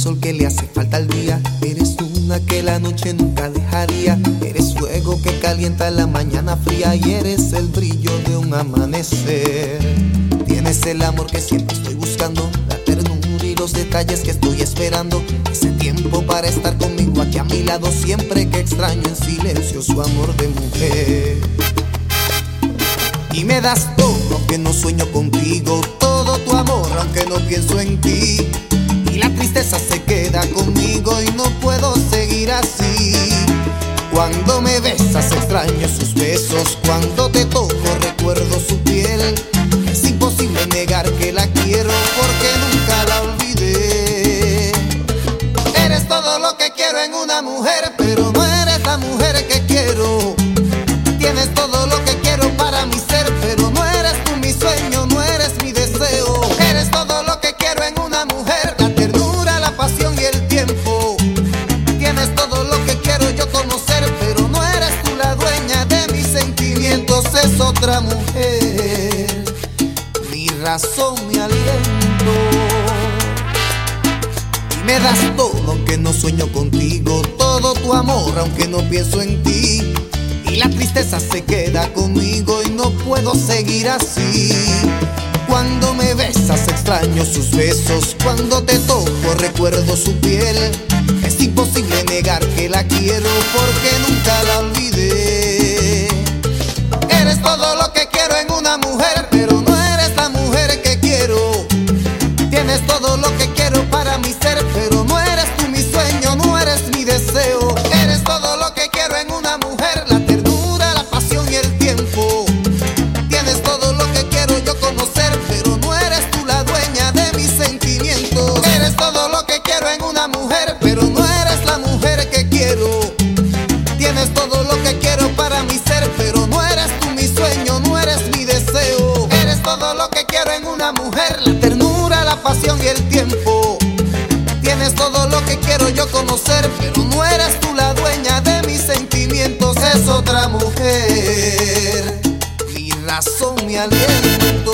sol que le hace falta al día. Eres una que la noche nunca dejaría. Eres fuego que calienta la mañana fría y eres el brillo de un amanecer. Tienes el amor que siempre estoy buscando, la ternura y los detalles que estoy esperando. Ese tiempo para estar conmigo aquí a mi lado siempre que extraño en silencio su amor de mujer. Y me das todo aunque no sueño contigo, todo tu amor aunque no pienso en ti. La tristeza se queda conmigo y no puedo seguir así. Cuando me besas extraño sus besos, cuando te toco recuerdo su piel. Es imposible negar que la quiero porque nunca la olvidé. Eres todo lo que quiero en una mujer, pero no eres la mujer que Mi razón, mi aliento. Y me das todo aunque no sueño contigo, todo tu amor aunque no pienso en ti. Y la tristeza se queda conmigo y no puedo seguir así. Cuando me besas extraño sus besos, cuando te toco recuerdo su piel. Es imposible negar que la quiero porque nunca la olvidé. Pero no eres tú mi sueño, no eres mi deseo. Eres todo lo que quiero en una mujer, la ternura, la pasión y el tiempo. Tienes todo lo que quiero yo conocer, pero no eres tú la dueña de mis sentimientos. Eres todo lo que quiero en una mujer, pero no eres la mujer que quiero. Tienes todo lo que quiero para mi ser, pero no eres tú mi sueño, no eres mi deseo. Eres todo lo que quiero en una mujer, la ternura, la pasión y el tiempo. Tienes todo lo que quiero yo conocer, pero no eres tú la dueña de mis sentimientos, es otra mujer. Mi razón, mi aliento.